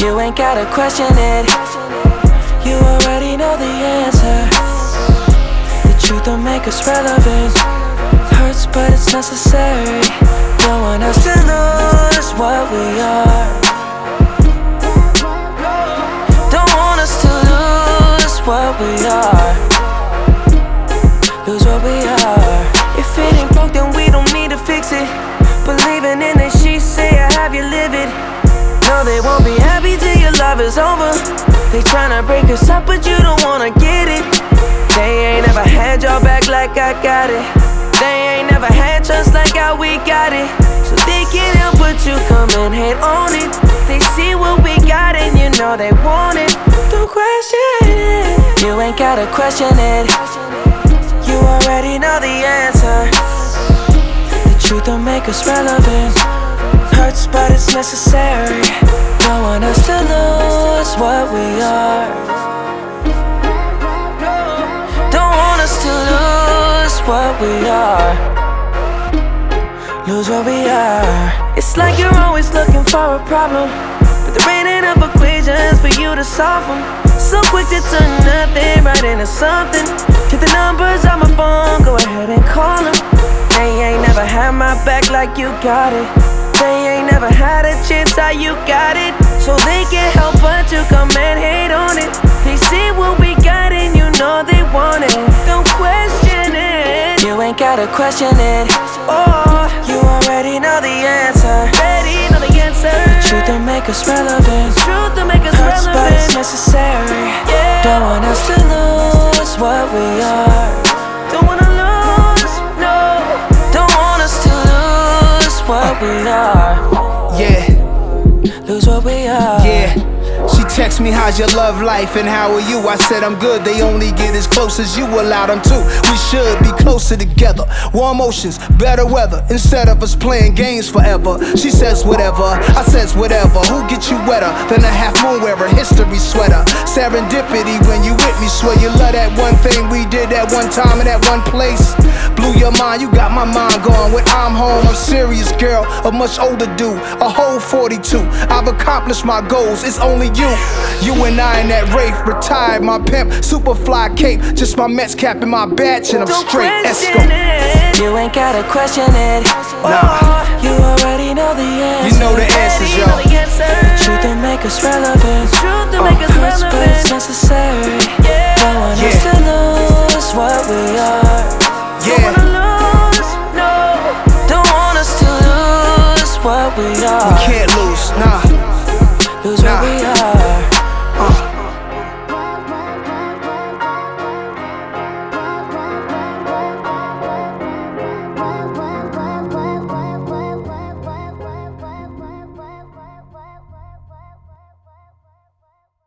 You ain't gotta question it. You already know the answer. The truth don't make us relevant. Hurts, but it's necessary. Don't want us to lose what we are. Don't want us to lose what we are. Tryna break us up, but you don't wanna get it. They ain't never had your back like I got it. They ain't never had trust like how we got it. So they can't help but you come and hate on it. They see what we got and you know they want it. Don't question it. You ain't gotta question it. You already know the answer. The truth don't make us relevant. Hurts, but it's necessary. Lose what we are. Don't want us to lose what we are. Lose what we are. It's like you're always looking for a problem. But there ain't enough equations for you to solve them. So quick to turn nothing right into something. Get the numbers on my phone, go ahead and call them. They ain't never had my back like you got it. They ain't never had a chance how you know they want it. Don't question it. You ain't gotta question it. Oh, you already know the answer. Already know the answer. The truth don't make us relevant. Truth to make us Hurts, but it's necessary. Yeah. Don't want us to lose what we are. Don't wanna lose, no. Don't want us to lose what we are. Yeah, Lose what we are. yeah. She texts me, How's your love life and how are you? I said, I'm good. They only get as close as you allow them to. We should be closer together. Warm oceans, better weather. Instead of us playing games forever. She says, Whatever. I says, Whatever. Who gets you wetter than a half moon wearer? History sweater. Serendipity one thing we did that one time in that one place. Blew your mind, you got my mind going. When I'm home, I'm serious, girl. A much older dude, a whole 42. I've accomplished my goals, it's only you. You and I in that Wraith, retired my pimp. super fly cape, just my Mets cap and my badge, and I'm Don't straight. Let's go. question it. You ain't gotta question it. Nah. Oh, you already know the answer. You know the answers, Already yo. know the answer. Truth don't make us relevant. Truth to make uh, us Hurts, but it's relevant. necessary. Nah. Lose nah. where we are.